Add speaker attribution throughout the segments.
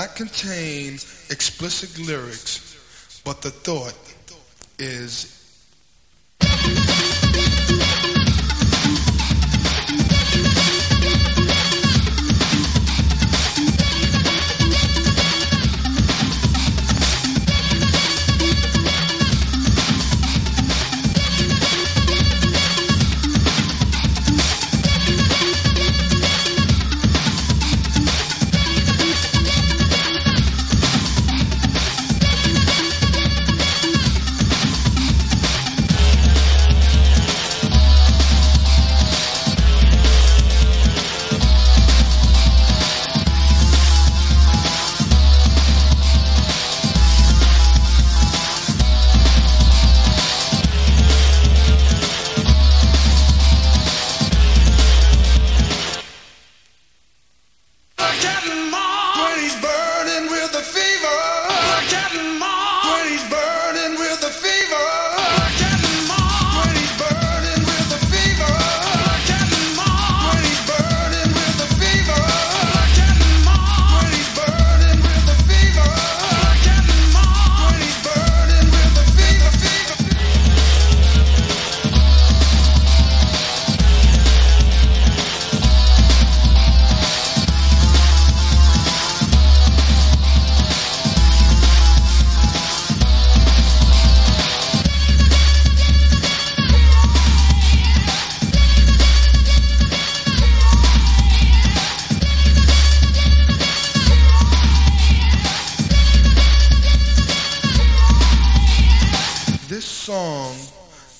Speaker 1: not contain explicit lyrics, but the thought is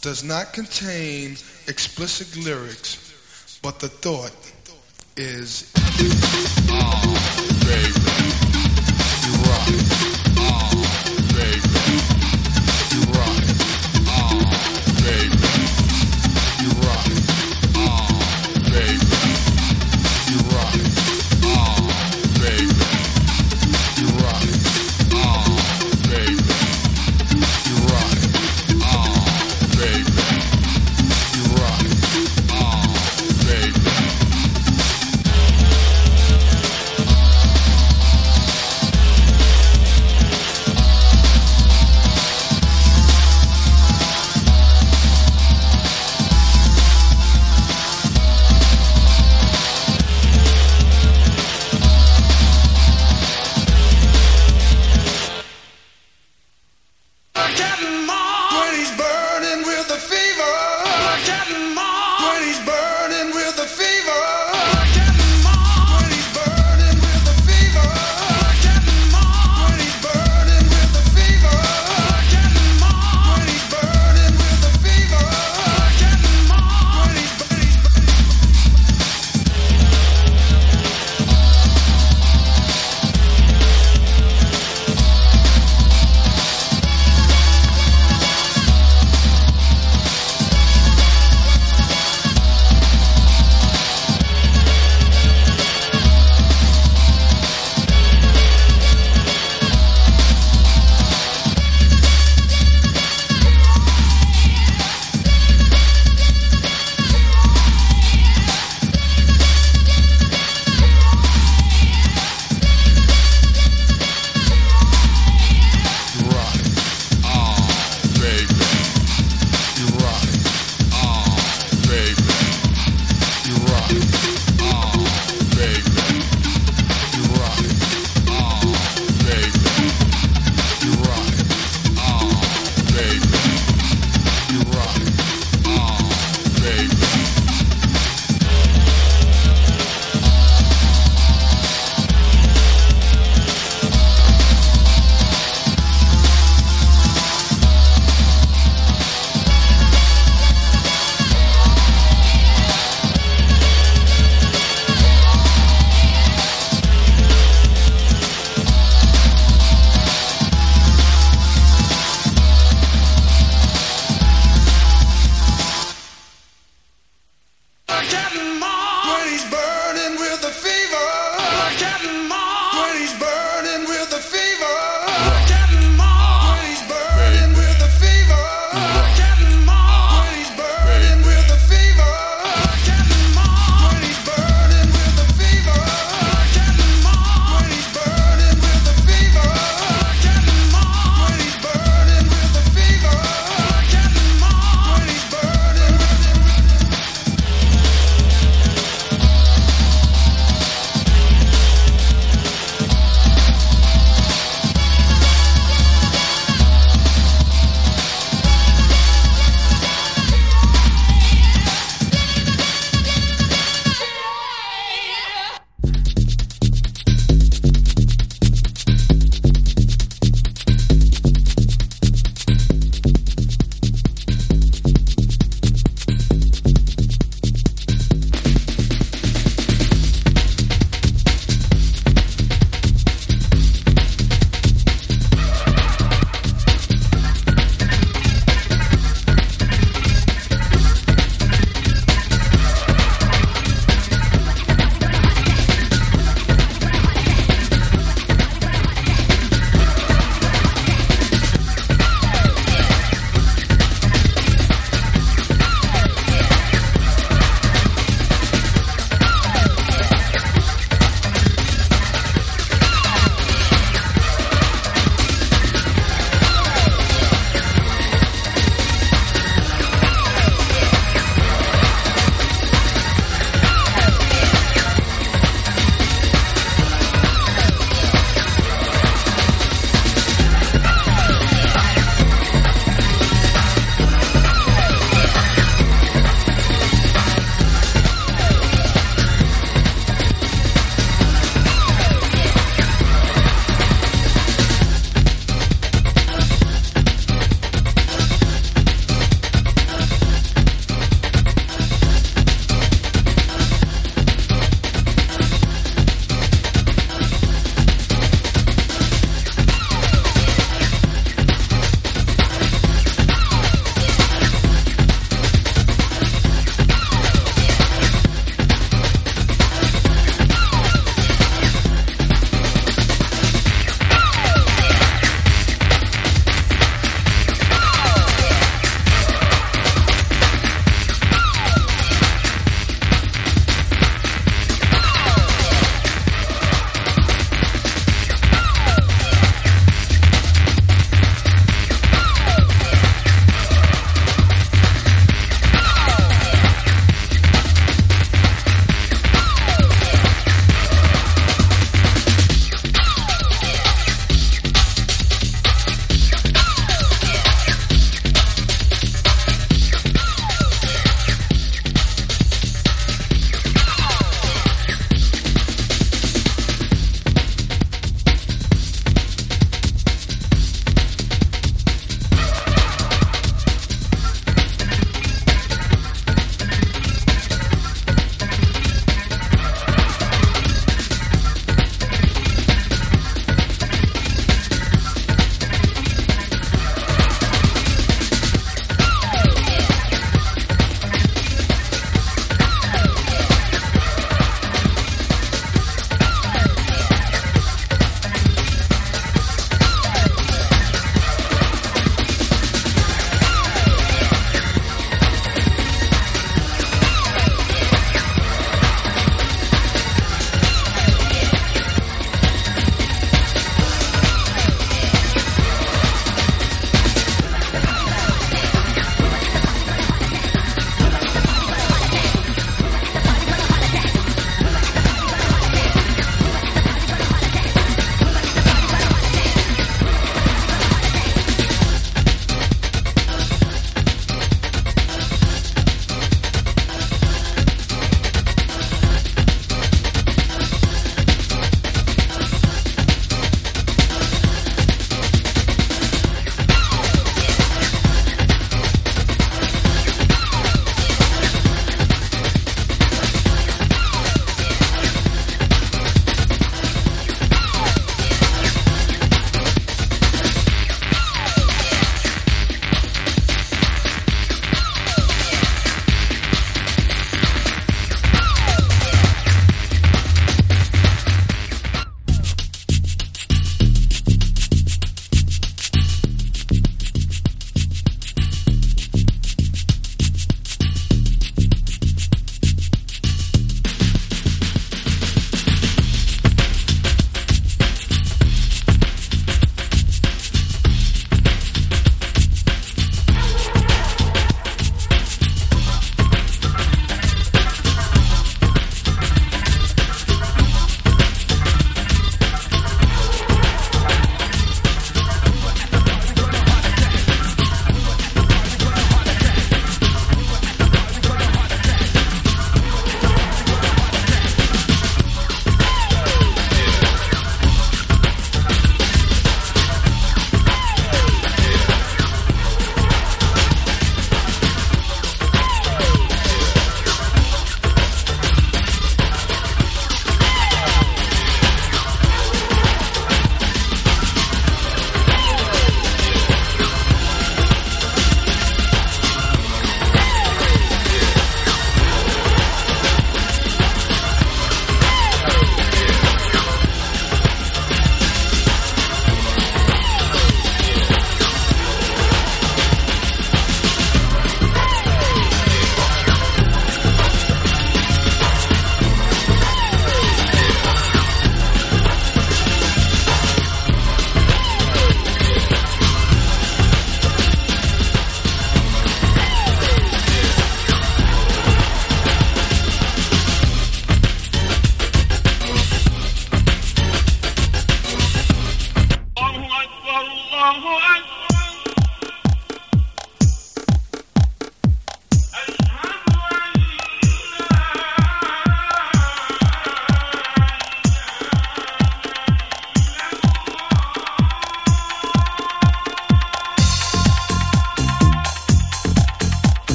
Speaker 1: does not contain explicit lyrics, but the thought is. Oh, baby,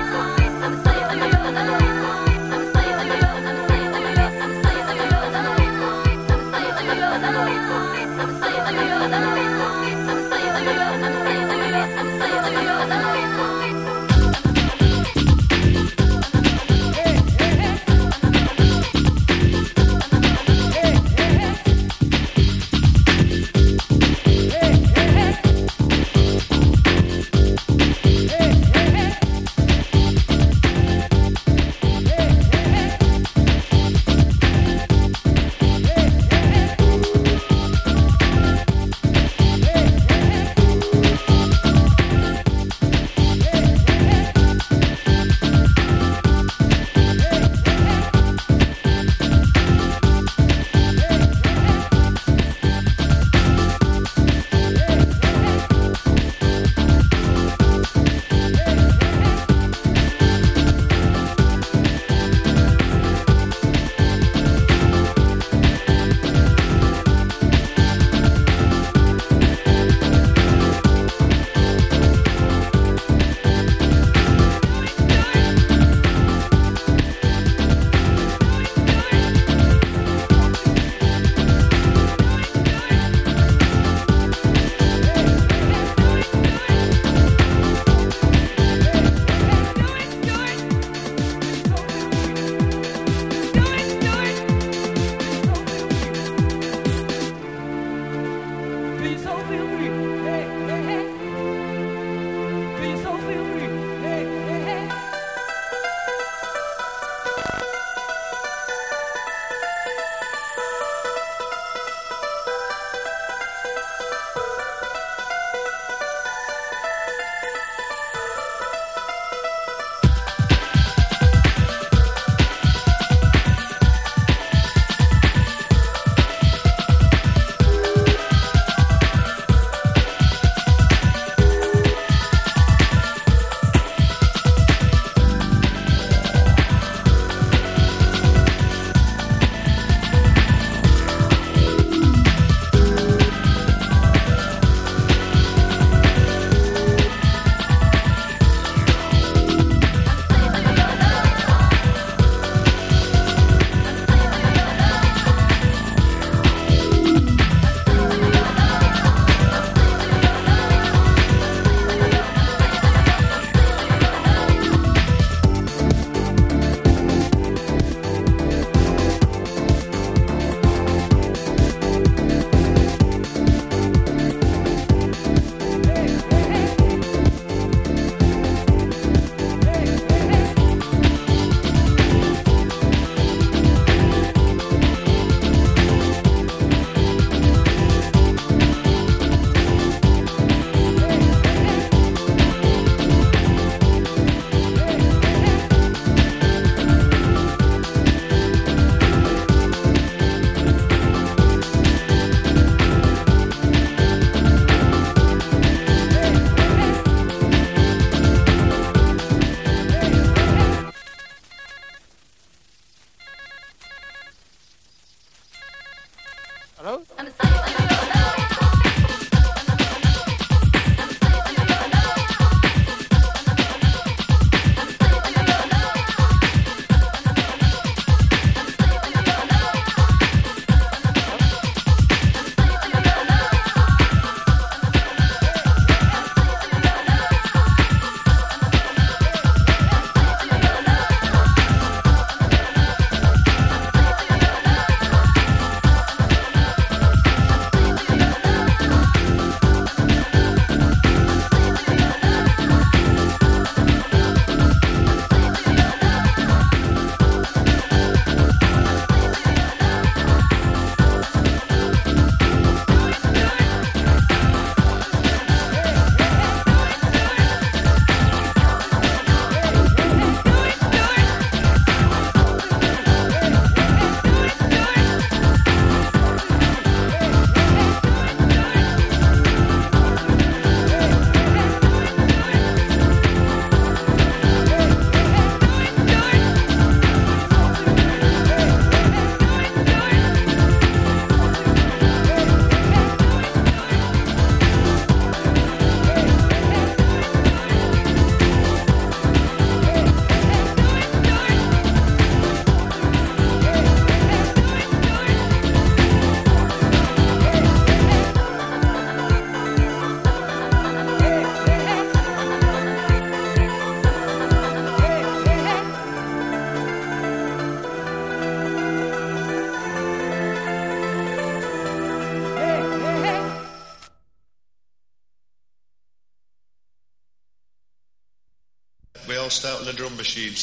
Speaker 1: I'm sorry, I'm I'm.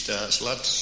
Speaker 1: Drum machine